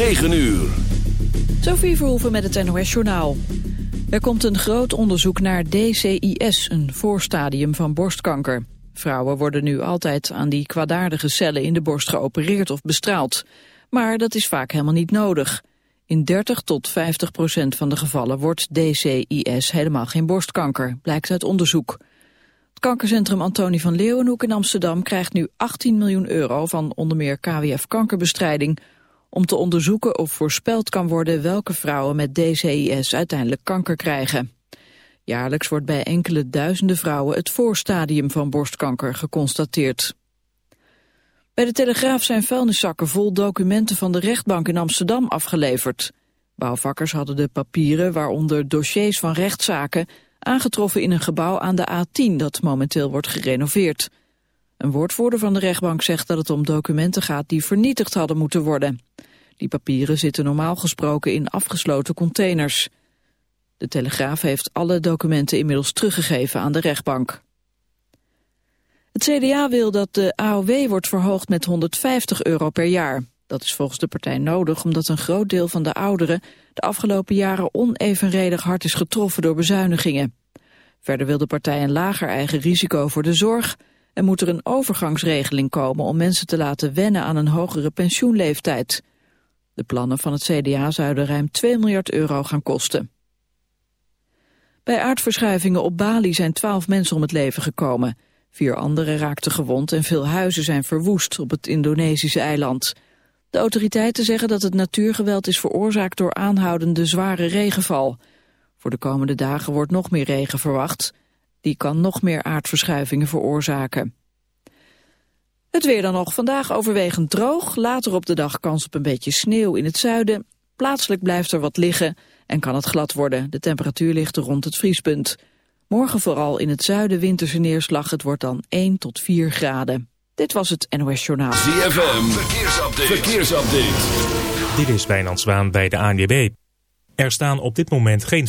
9 uur. Sophie Verhoeven met het NOS-journaal. Er komt een groot onderzoek naar DCIS, een voorstadium van borstkanker. Vrouwen worden nu altijd aan die kwaadaardige cellen in de borst geopereerd of bestraald. Maar dat is vaak helemaal niet nodig. In 30 tot 50 procent van de gevallen wordt DCIS helemaal geen borstkanker, blijkt uit onderzoek. Het kankercentrum Antonie van Leeuwenhoek in Amsterdam krijgt nu 18 miljoen euro van onder meer KWF kankerbestrijding om te onderzoeken of voorspeld kan worden welke vrouwen met DCIS uiteindelijk kanker krijgen. Jaarlijks wordt bij enkele duizenden vrouwen het voorstadium van borstkanker geconstateerd. Bij de Telegraaf zijn vuilniszakken vol documenten van de rechtbank in Amsterdam afgeleverd. Bouwvakkers hadden de papieren, waaronder dossiers van rechtszaken, aangetroffen in een gebouw aan de A10 dat momenteel wordt gerenoveerd. Een woordvoerder van de rechtbank zegt dat het om documenten gaat die vernietigd hadden moeten worden. Die papieren zitten normaal gesproken in afgesloten containers. De Telegraaf heeft alle documenten inmiddels teruggegeven aan de rechtbank. Het CDA wil dat de AOW wordt verhoogd met 150 euro per jaar. Dat is volgens de partij nodig omdat een groot deel van de ouderen de afgelopen jaren onevenredig hard is getroffen door bezuinigingen. Verder wil de partij een lager eigen risico voor de zorg en moet er een overgangsregeling komen om mensen te laten wennen aan een hogere pensioenleeftijd. De plannen van het CDA zouden ruim 2 miljard euro gaan kosten. Bij aardverschuivingen op Bali zijn twaalf mensen om het leven gekomen. Vier anderen raakten gewond en veel huizen zijn verwoest op het Indonesische eiland. De autoriteiten zeggen dat het natuurgeweld is veroorzaakt door aanhoudende zware regenval. Voor de komende dagen wordt nog meer regen verwacht. Die kan nog meer aardverschuivingen veroorzaken. Het weer dan nog. Vandaag overwegend droog. Later op de dag kans op een beetje sneeuw in het zuiden. Plaatselijk blijft er wat liggen en kan het glad worden. De temperatuur ligt rond het vriespunt. Morgen vooral in het zuiden winterse neerslag. Het wordt dan 1 tot 4 graden. Dit was het NOS Journaal. ZFM, verkeersupdate. verkeersupdate. Dit is Wijnand Zwaan bij de ANWB. Er staan op dit moment geen...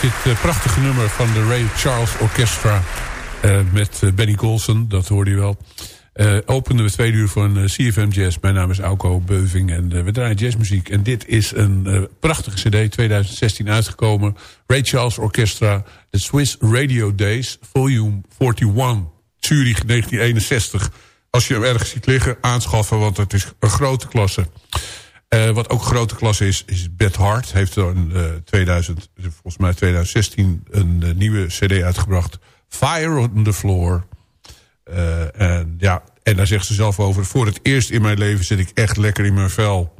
Dit uh, prachtige nummer van de Ray Charles Orchestra... Uh, met uh, Benny Golson, dat hoorde je wel... openden we twee uur van CFM Jazz. Mijn naam is Auko Beuving en we draaien jazzmuziek. En dit is een prachtige cd, 2016 uitgekomen. Ray Charles Orchestra, The Swiss Radio Days, volume 41, Zurich 1961. Als je hem ergens ziet liggen, aanschaffen, want het is een grote klasse. Uh, wat ook grote klasse is, is Beth Hart. Heeft in uh, 2000, volgens mij 2016 een uh, nieuwe cd uitgebracht. Fire on the Floor. En, ja, en daar zegt ze zelf over. Voor het eerst in mijn leven zit ik echt lekker in mijn vel.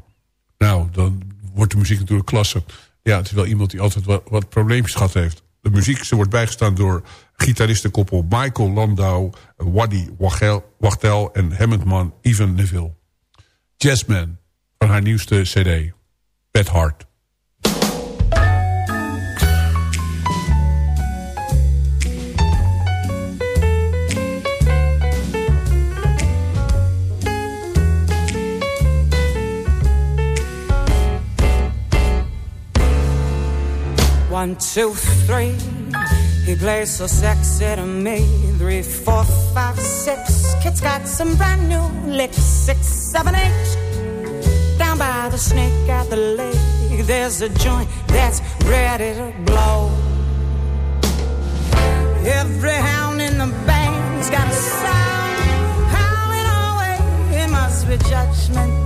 Nou, dan wordt de muziek natuurlijk klasse. Ja, het is wel iemand die altijd wat, wat probleempjes gehad heeft. De muziek, ze wordt bijgestaan door gitaristenkoppel Michael Landau... Waddy Wachtel en Hammondman Ivan Neville. Jazzman van haar nieuwste cd, Bad Heart. One, two, three. He plays so sexy to me. Three, four, five, six. Kid's got some brand new licks. Six, seven, eight. Down by the snake at the lake, there's a joint that's ready to blow. Every hound in the band's got a sound howling away. It must be Judgment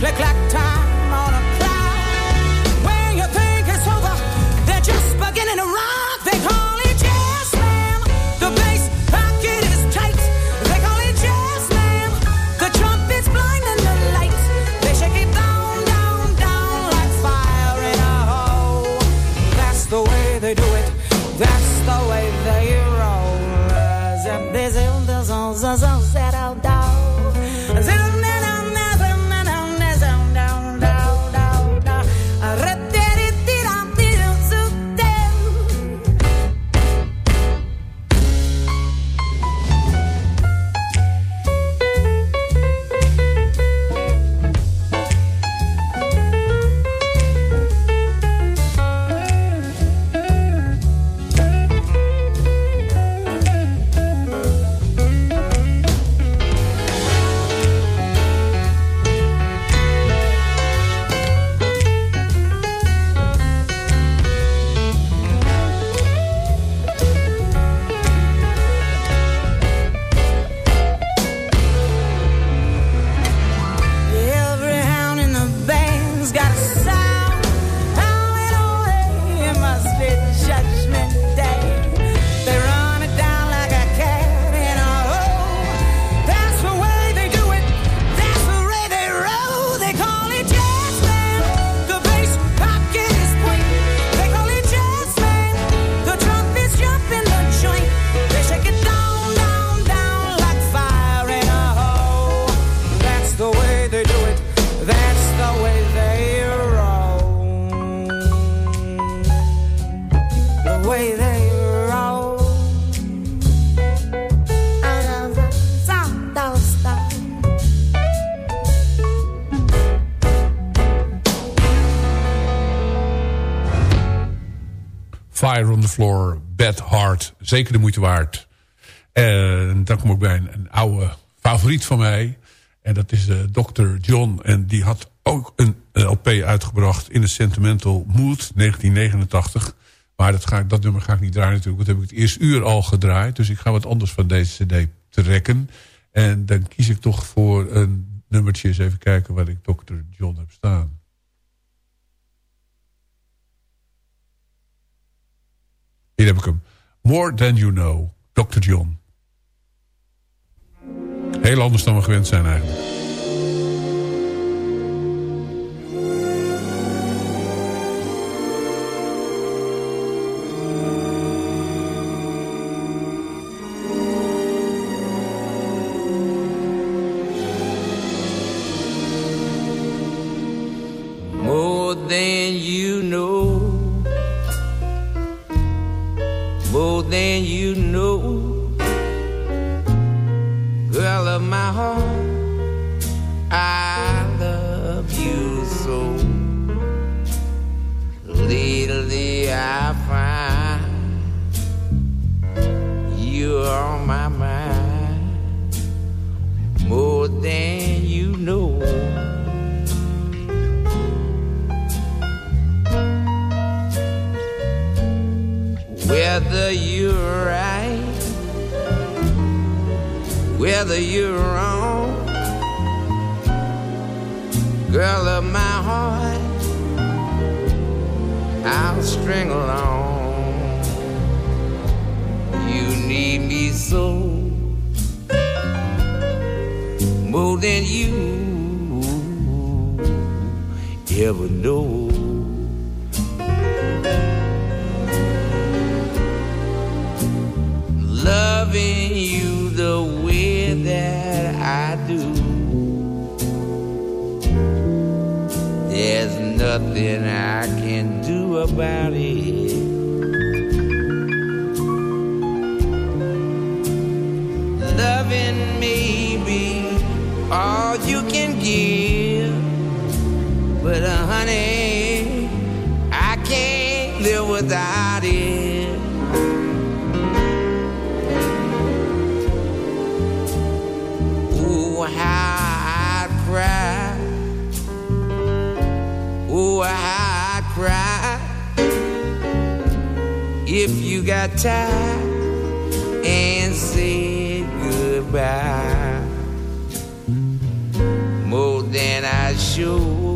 clack clack Floor, Bad Heart. Zeker de moeite waard. En dan kom ik bij een, een oude favoriet van mij. En dat is uh, Dr. John. En die had ook een LP uitgebracht in de Sentimental Mood 1989. Maar dat, ga ik, dat nummer ga ik niet draaien natuurlijk. Want heb ik het eerste uur al gedraaid. Dus ik ga wat anders van deze cd trekken. En dan kies ik toch voor een nummertje. Eens even kijken wat ik Dr. John heb staan. Hier heb ik hem. More Than You Know, Dr. John. Heel anders dan we gewend zijn eigenlijk. More than you know. Girl of my heart, whether you're wrong. Girl of my heart, I'll string along. You need me so more than you ever know. Nothing I can do about it. Loving may be all you can give, but honey, I can't live without it. I cry. If you got tired and said goodbye, more than I should,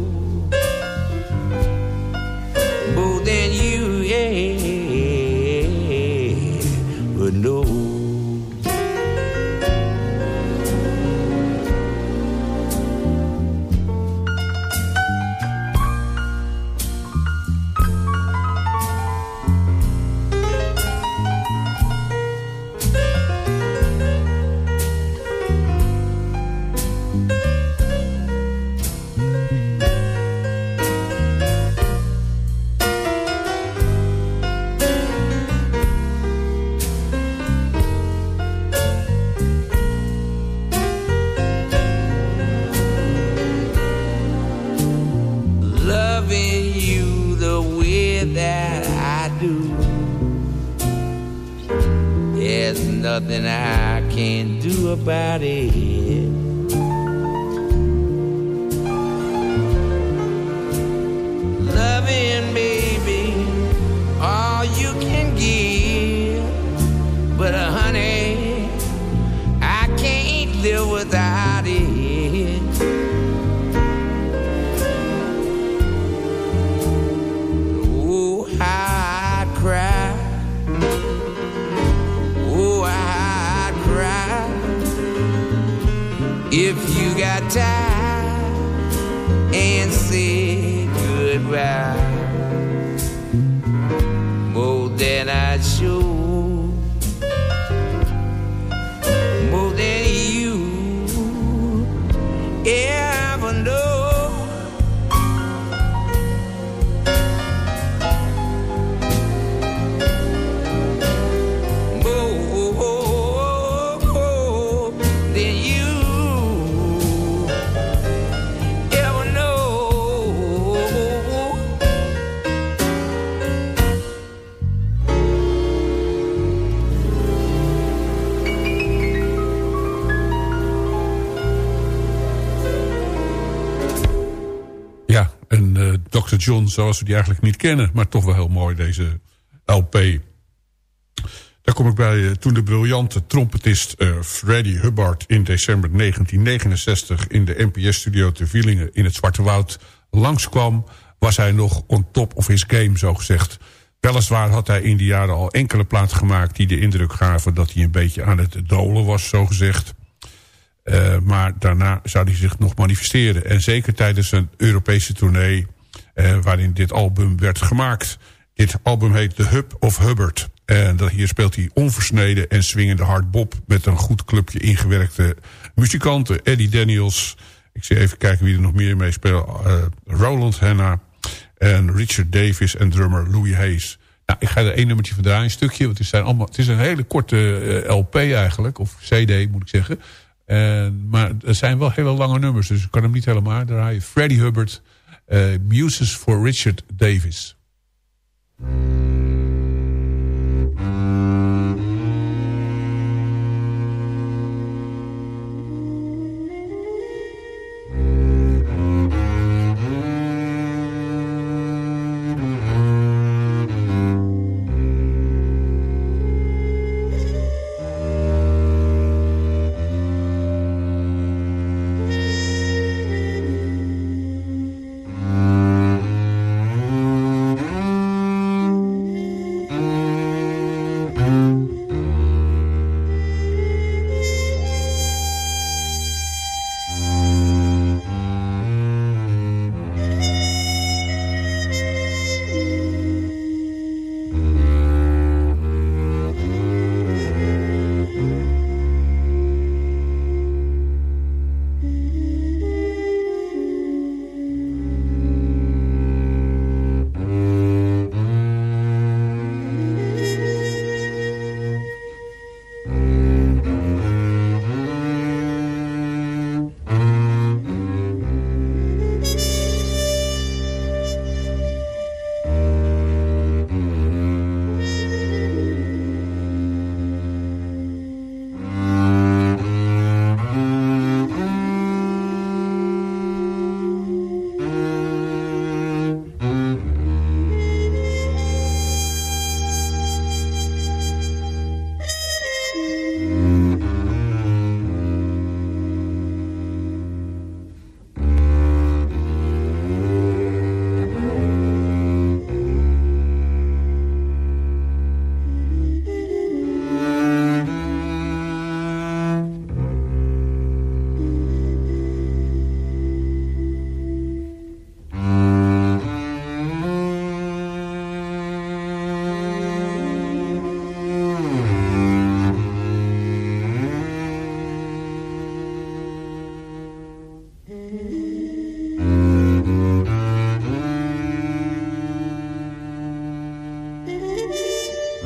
John zoals we die eigenlijk niet kennen. Maar toch wel heel mooi deze LP. Daar kom ik bij toen de briljante trompetist uh, Freddie Hubbard... in december 1969 in de NPS-studio te Wielingen in het Zwarte Woud langskwam... was hij nog on top of his game, zo gezegd. Weliswaar had hij in die jaren al enkele platen gemaakt... die de indruk gaven dat hij een beetje aan het dolen was, zo gezegd. Uh, maar daarna zou hij zich nog manifesteren. En zeker tijdens een Europese tournee... Uh, waarin dit album werd gemaakt. Dit album heet The Hub of Hubbard. En dat, hier speelt hij onversneden en swingende hardbop... met een goed clubje ingewerkte muzikanten. Eddie Daniels, ik zie even kijken wie er nog meer mee speelt. Uh, Roland Hanna en Richard Davis en drummer Louis Hayes. Nou, ik ga er één nummertje van draaien, een stukje. Want het, zijn allemaal, het is een hele korte uh, LP eigenlijk, of CD moet ik zeggen... En, maar er zijn wel hele lange nummers, dus ik kan hem niet helemaal draaien. Freddie Hubbard, Eh, muses for Richard Davis.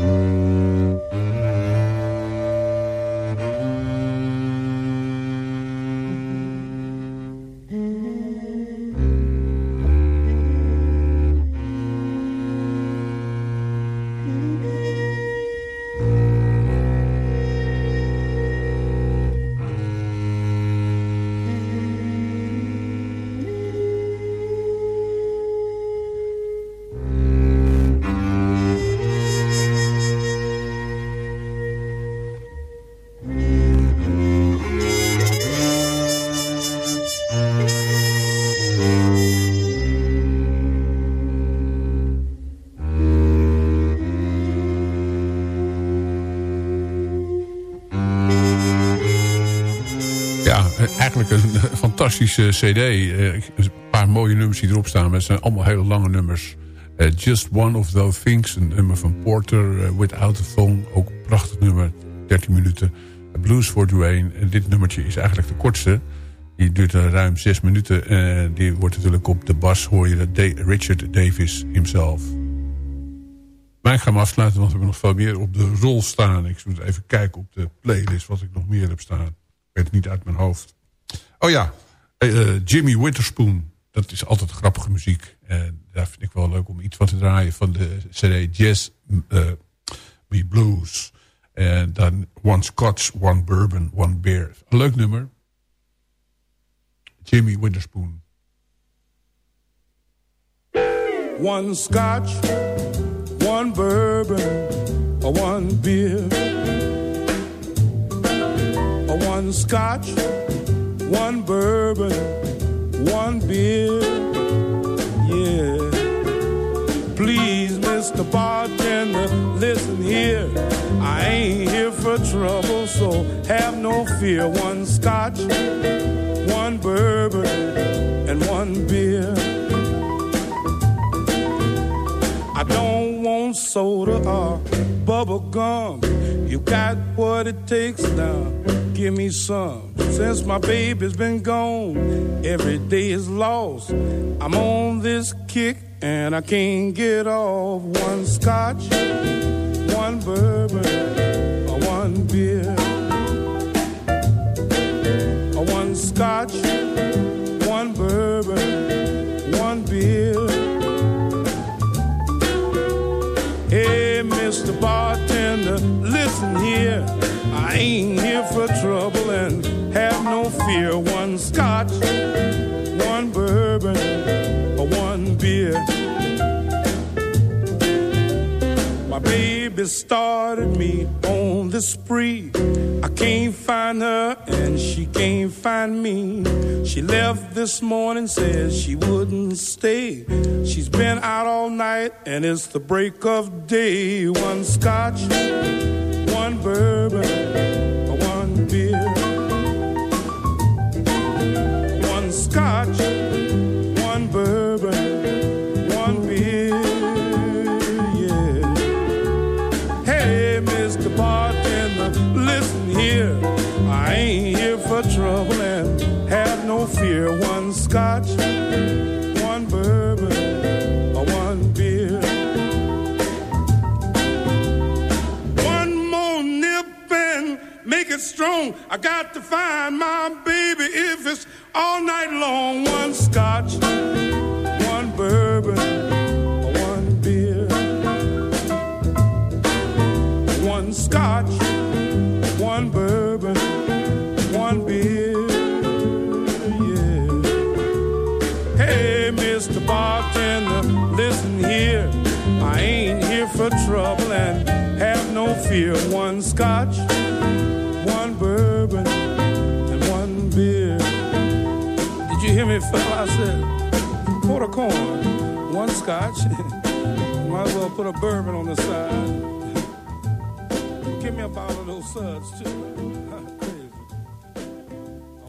Eigenlijk fantastische cd. Uh, een paar mooie nummers die erop staan. Maar het zijn allemaal hele lange nummers. Uh, Just One of Those Things. Een nummer van Porter. Uh, Without a Phone. Ook een prachtig nummer. 13 minuten. Blues for Dwayne. En dit nummertje is eigenlijk de kortste. Die duurt ruim 6 minuten. En die wordt natuurlijk op de bas hoor je de Richard Davis himself. Maar ik ga hem afsluiten, want we hebben nog veel meer op de rol staan. Ik moet even kijken op de playlist wat ik nog meer heb staan. Ik weet het niet uit mijn hoofd. Oh ja, uh, Jimmy Winterspoon. Dat is altijd grappige muziek. En daar vind ik wel leuk om iets van te draaien van de CD Jazz uh, Me Blues. En dan One Scotch, One Bourbon, One Beer. Een leuk nummer. Jimmy Winterspoon. one scotch, one bourbon, one beer. One scotch, one bourbon, one beer. Yeah. Please, Mr. Bartender, listen here. I ain't here for trouble, so have no fear. One scotch, one bourbon, and one beer. I don't want soda or bubble gum. You got what it takes now. Give me some. Since my baby's been gone, every day is lost. I'm on this kick and I can't get off. One scotch, one bourbon, or one beer. Or one scotch, one bourbon, one beer. Hey, Mr. Bartender, listen here. Ain't here for trouble and have no fear. One scotch, one bourbon, or one beer. My baby started me on the spree. I can't find her and she can't find me. She left this morning, says she wouldn't stay. She's been out all night and it's the break of day. One scotch, one bourbon, fear. One scotch, one bourbon, or one beer. One more nip and make it strong. I got to find my baby if it's all night long. One scotch, one bourbon, or one beer. One scotch, for trouble and have no fear. One scotch, one bourbon, and one beer. Did you hear me, fella? I said, quarter corn, one scotch. Might as well put a bourbon on the side. Give me a bottle of those suds, too.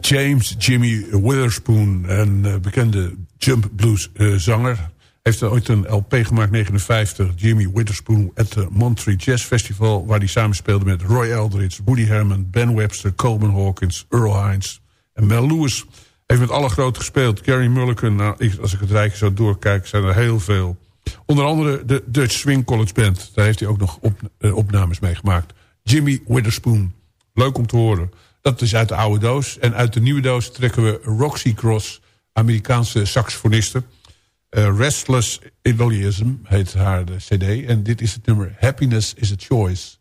James Jimmy Witherspoon, een eh, bekende jump blues eh, zanger. Heeft ooit een LP gemaakt, 59, Jimmy Witherspoon... at the Monterey Jazz Festival... waar hij samenspeelde met Roy Eldridge, Woody Herman... Ben Webster, Coleman Hawkins, Earl Hines en Mel Lewis. Heeft met alle grote gespeeld. Gary Mulligan, nou, als ik het rijtje zo doorkijk, zijn er heel veel. Onder andere de Dutch Swing College Band. Daar heeft hij ook nog op, eh, opnames mee gemaakt. Jimmy Witherspoon. Leuk om te horen. Dat is uit de oude doos. En uit de nieuwe doos trekken we Roxy Cross, Amerikaanse saxofoniste. Eh, Restless Egoism heet haar de cd. En dit is het nummer Happiness is a Choice.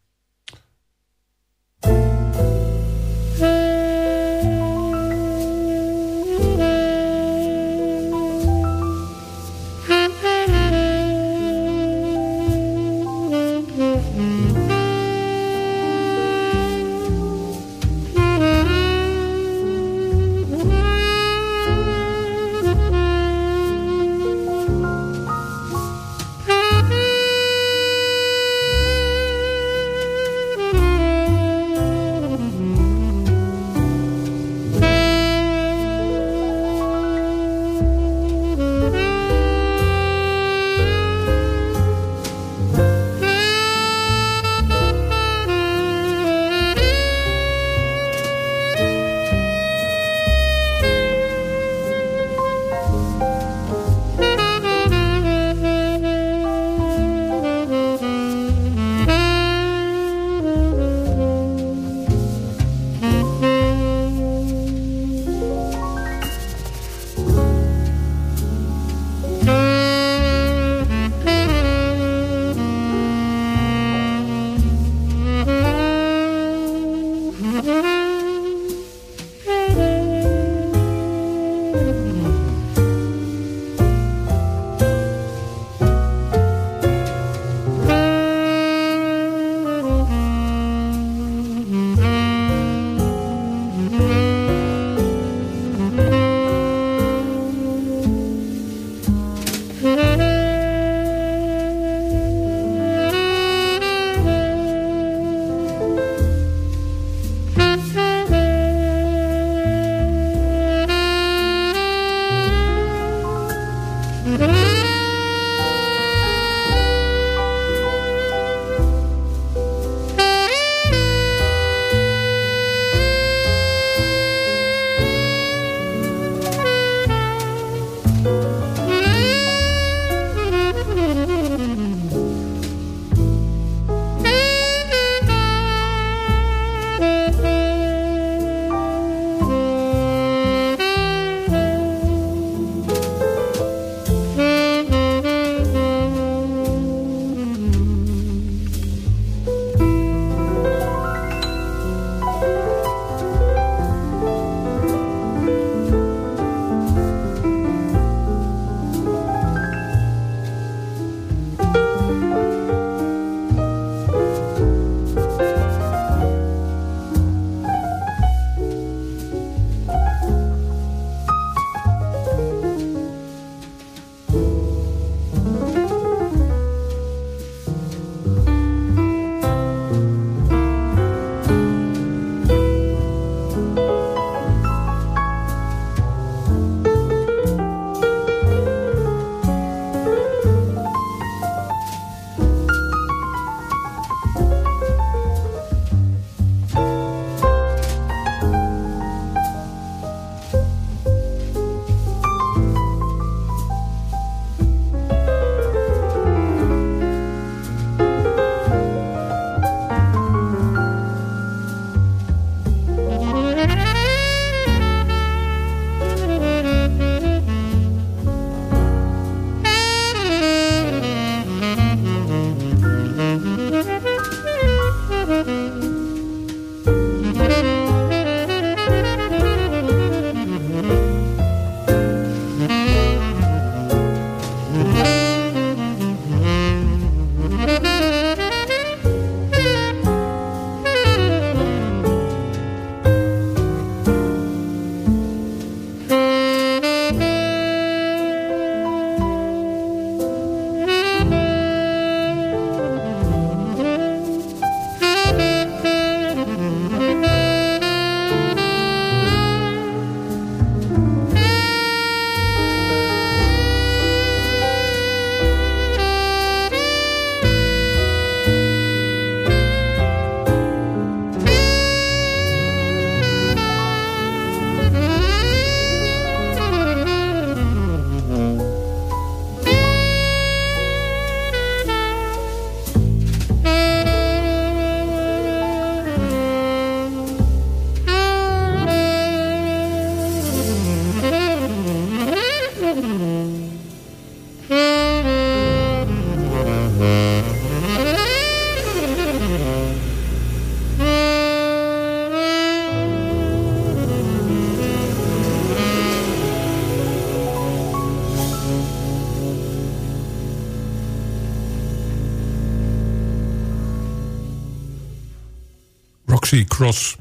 Roxy Cross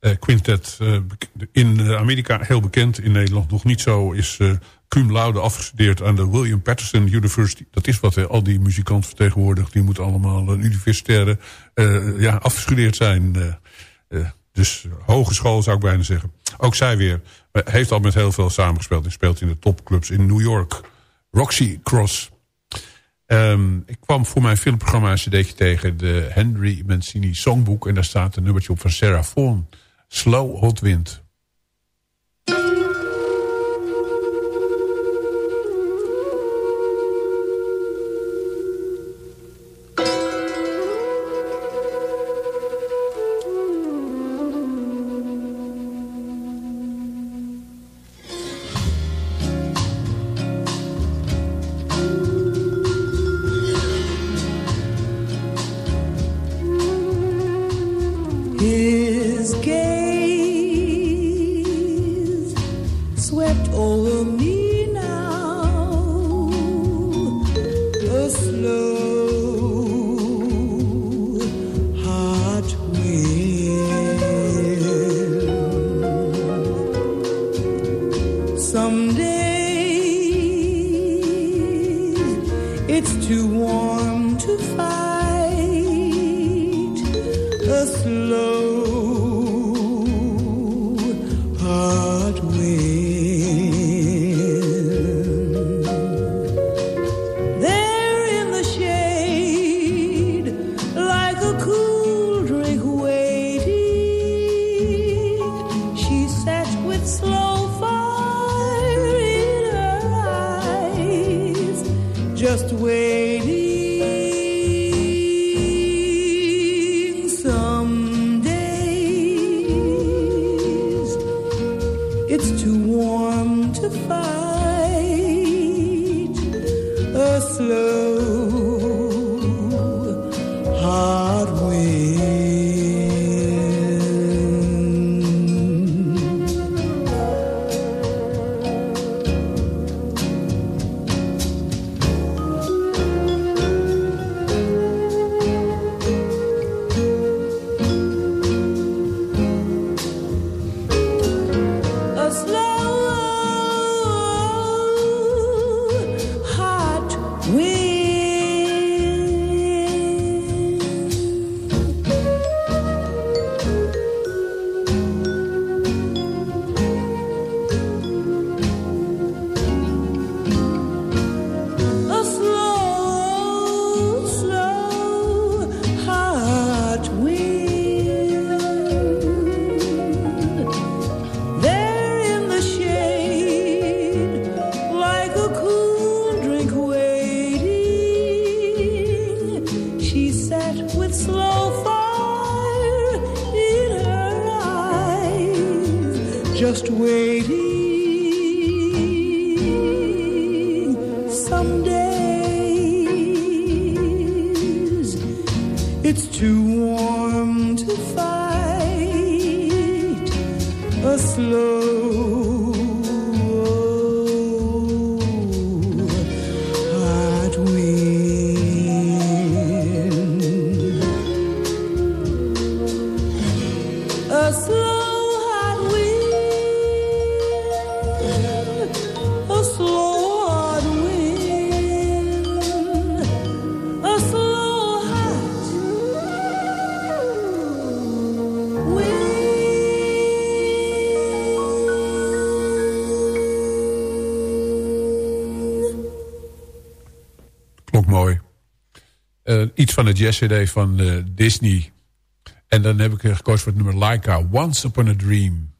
uh, Quintet. Uh, in Amerika heel bekend, in Nederland nog niet zo. Is cum laude afgestudeerd aan de William Patterson University. Dat is wat al die muzikanten vertegenwoordigt. Die moeten allemaal een universitaire ja, afgestudeerd zijn. dus hogeschool zou ik bijna zeggen. Ook zij weer. Heeft al met heel veel samengespeeld. En speelt in de topclubs in New York. Roxy Cross. Um, ik kwam voor mijn filmprogramma een cd'tje tegen de Henry Mancini Songbook. En daar staat een nummertje op van Sarah Vaughan. Slow Hot Wind. Iets van de jazz-cd van uh, Disney. En dan heb ik gekozen voor het nummer Laika, Once Upon a Dream.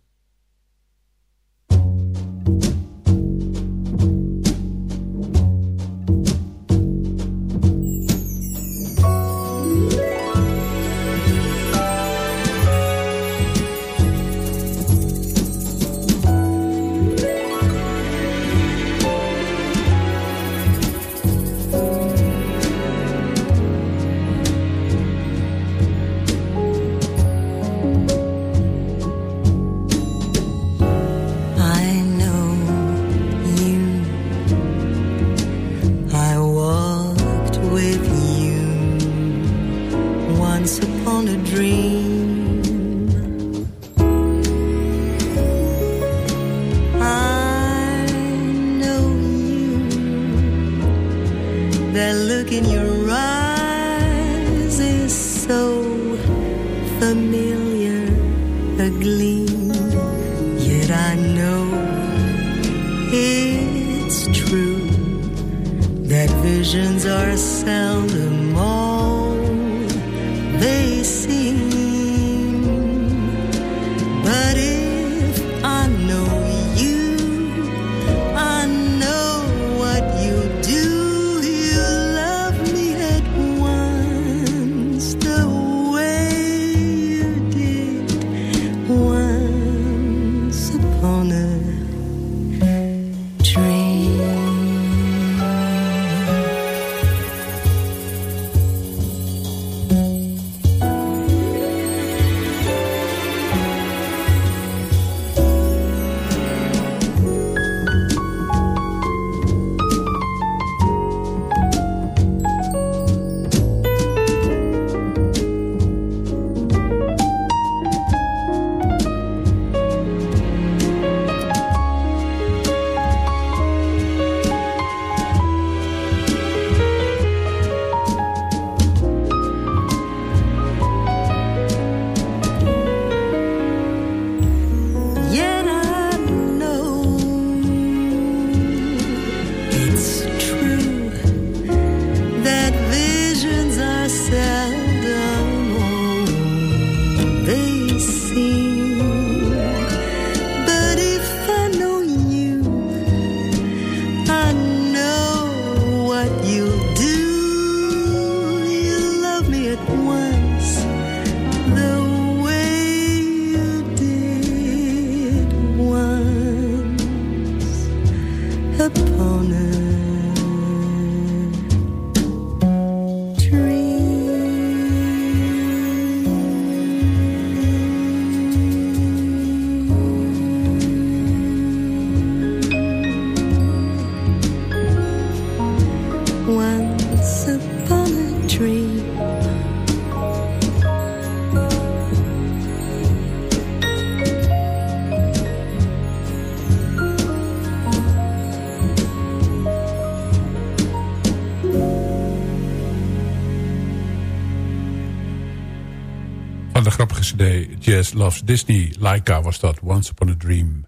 Loves Disney. Laika was dat, Once Upon a Dream.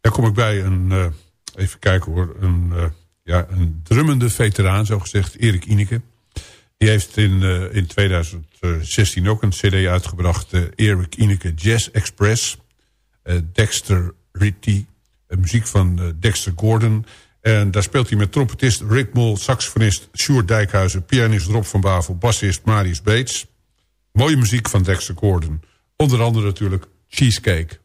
Daar kom ik bij een, eh, even kijken hoor, een, eh, ja, een drummende veteraan, zo gezegd, Erik Ineke. Die heeft in, eh, in 2016 ook een cd uitgebracht, Erik Ineke Jazz Express. Dexter Ritty, muziek van Dexter Gordon. En daar speelt hij met trompetist Rick Mol, saxofonist Sjoerd Dijkhuizen... pianist Rob van Bavel, bassist Marius Beets. Mooie muziek van Dexter Gordon. Onder andere natuurlijk Cheesecake.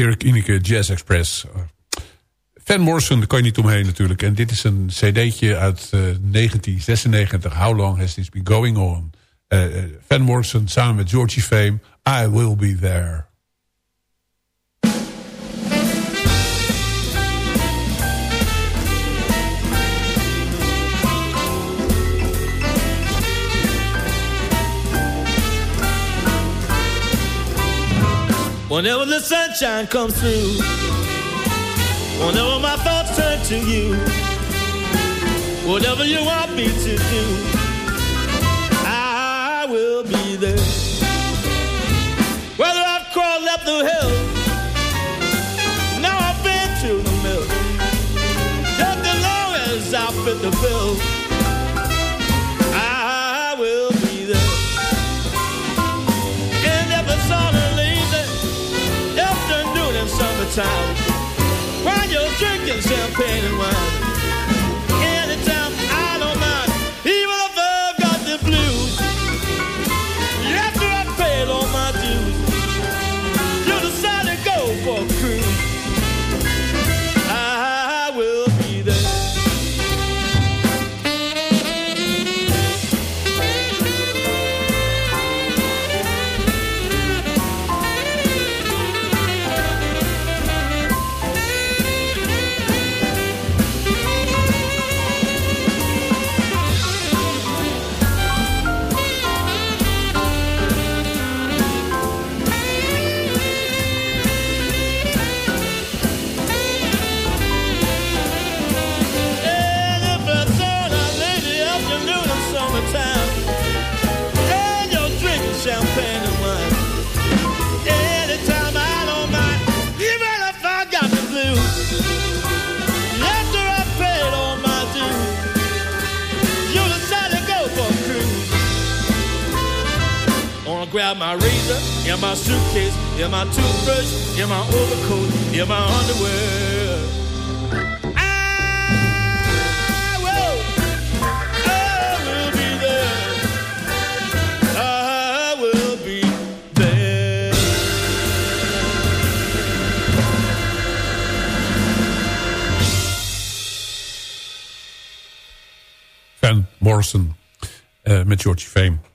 Erik Ineke Jazz Express. Van Morrison, daar kan je niet omheen natuurlijk. En dit is een cd'tje uit 1996. How long has this been going on? Van Morrison samen met Georgie Fame. I will be there. Whenever the sunshine comes through, whenever my thoughts turn to you, whatever you want me to do, I will be there. Whether I've crawled up the hill, better. Grab my razor, in my suitcase, in my toothbrush, in my overcoat, in my underwear. I will, I will be there. I will be there. Van Morrison uh, met George Fame.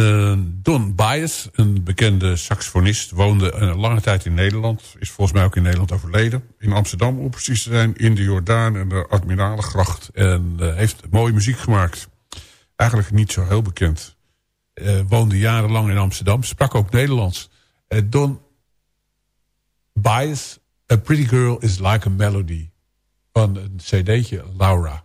Uh, Don Bias, een bekende saxofonist, woonde een lange tijd in Nederland. Is volgens mij ook in Nederland overleden. In Amsterdam, om precies te zijn, in de Jordaan en de Admiralengracht. En uh, heeft mooie muziek gemaakt. Eigenlijk niet zo heel bekend. Uh, woonde jarenlang in Amsterdam, sprak ook Nederlands. Don Bias, A Pretty Girl is Like a Melody. Van een cd'tje, Laura.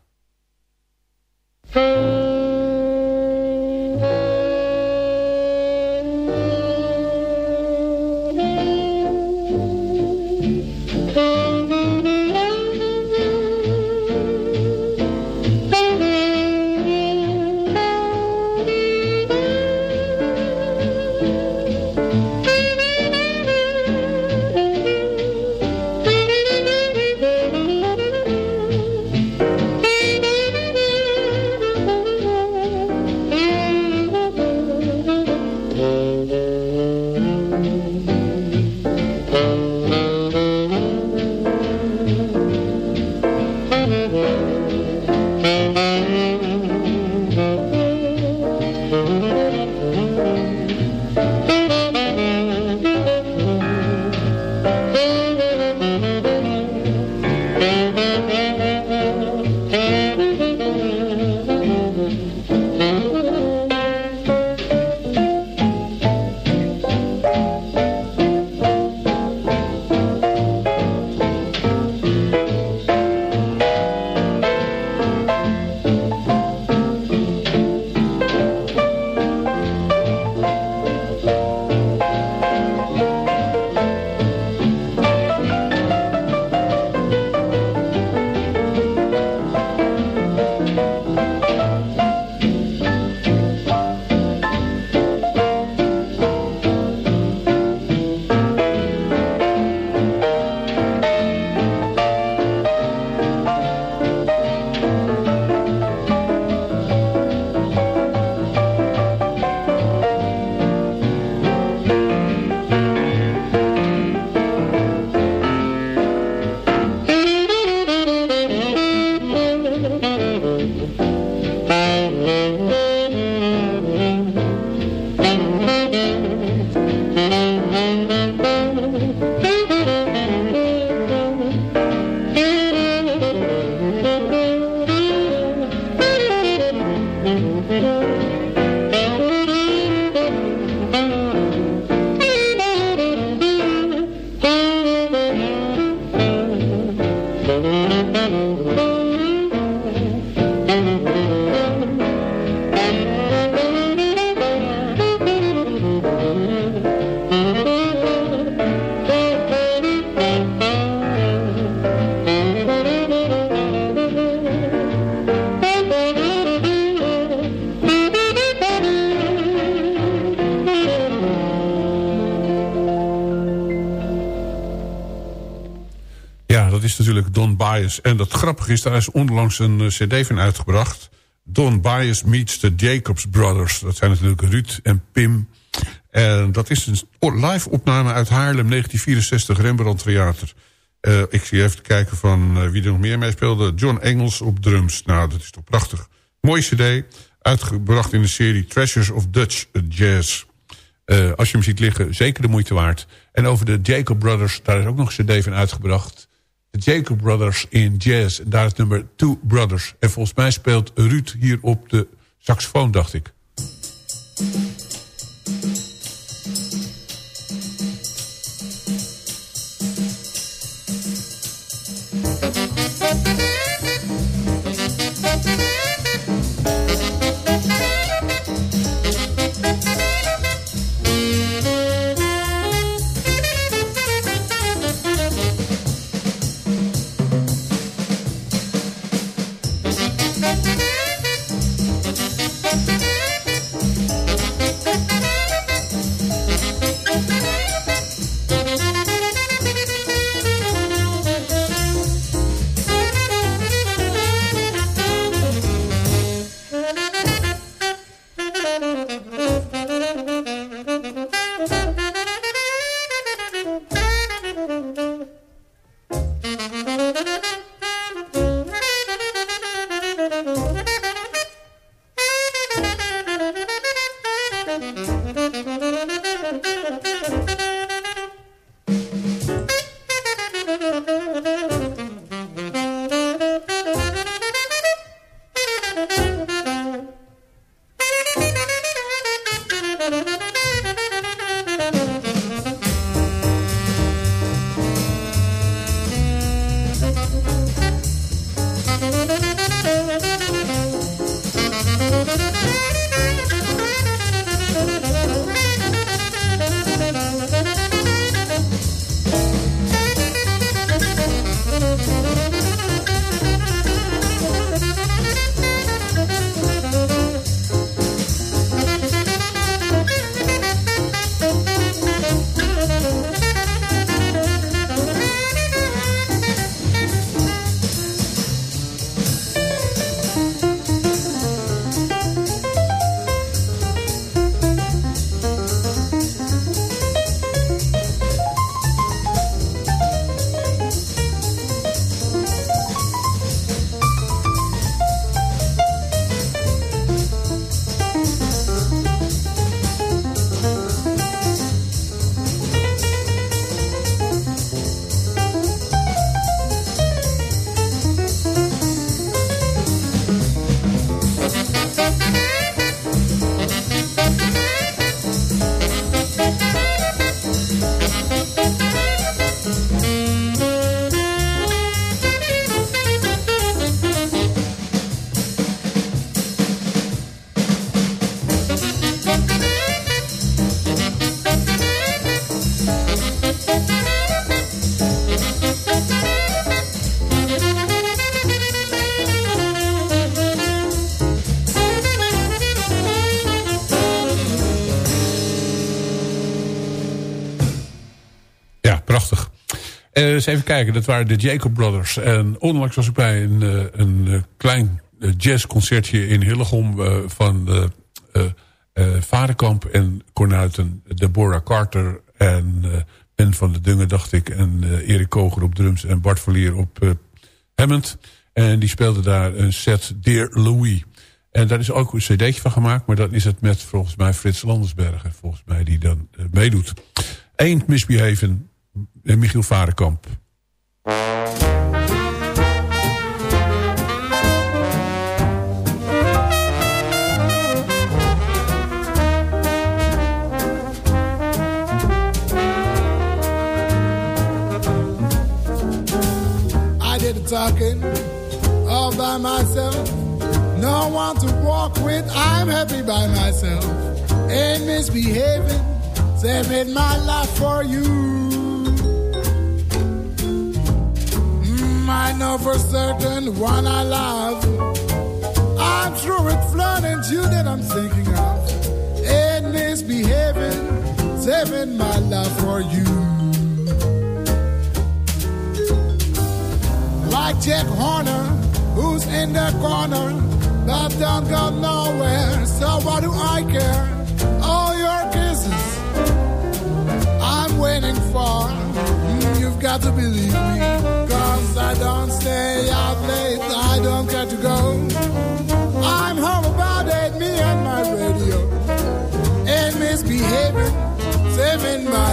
Is natuurlijk Don Bias. En dat grappige is, daar is onlangs een eh, cd van uitgebracht. Don Bias meets the Jacobs Brothers. Dat zijn natuurlijk Ruud en Pim. En dat is een live opname uit Haarlem, 1964, Rembrandt Theater. Uh, ik zie even kijken van uh, wie er nog meer mee speelde. John Engels op drums. Nou, dat is toch prachtig. Mooie cd, uitgebracht in de serie Treasures of Dutch Jazz. Als je hem ziet liggen, zeker de moeite waard. En over de Jacob Brothers, daar is ook nog een cd van uitgebracht. Jacob Brothers in jazz. En daar is nummer Two Brothers. En volgens mij speelt Ruud hier op de saxofoon, dacht ik. Uh, eens even kijken, dat waren de Jacob Brothers. En onlangs was ik bij een, uh, een uh, klein jazzconcertje in Hillegom... van Vaderkamp en Cornuiten, Deborah Carter... en Ben van de Dungen, dacht ik, en Erik Koger op drums... en Bart Verlier op Hammond. En die speelden daar een set Dear Louis... En daar is ook een cd'tje van gemaakt. Maar dan is het met volgens mij Frits Landersbergen. Volgens mij die dan meedoet. Ain't Misbehaven en Michiel Varenkamp. talking all by myself. No one to walk with, I'm happy by myself. Ain't misbehaving, saving my life for you. I know for certain one I love. I'm sure it's flirting you that I'm thinking of. Ain't misbehaving, saving my love for you. like Jack Horner, who's in the corner, but don't go nowhere. So what do I care? All your kisses, I'm waiting for. Mm, you've got to believe me, cause I don't stay out late, I don't care to go. I'm home about eight, me and my radio, ain't misbehaving, saving my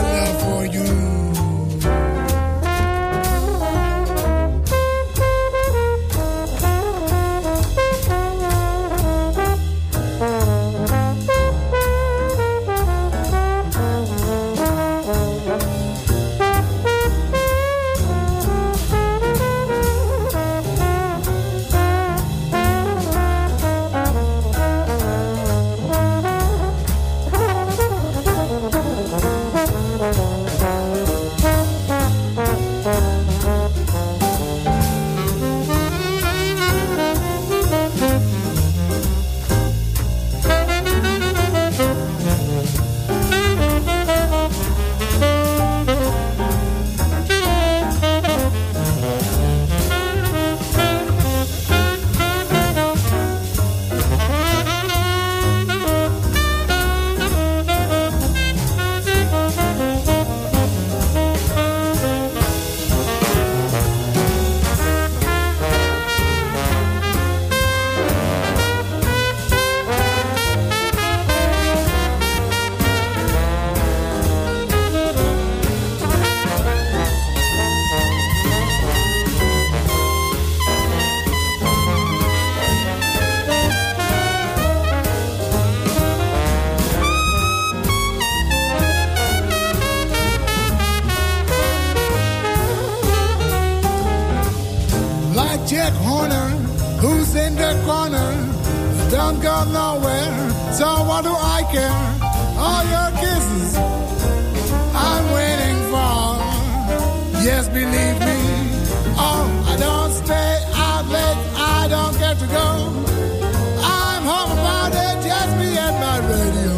I'm home about it, just me and my radio.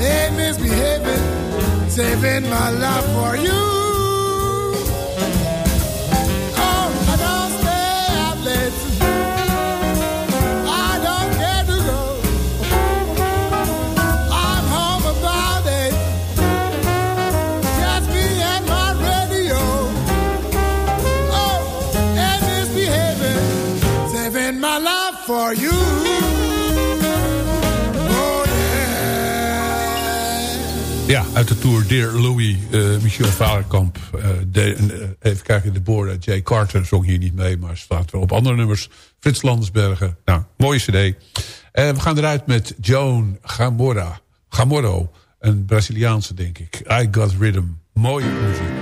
Ain't misbehaving, saving my love for you. Ja, uit de tour Dear Louis, eh, Michel Vaderkamp. de, eh, even kijken, de boorden. Jay Carter zong hier niet mee, maar staat wel op andere nummers. Frits Landersbergen. Nou, mooie cd. We gaan eruit met Joan Gamora. Gamoro. Een Braziliaanse, denk ik. I Got Rhythm. Mooie muziek.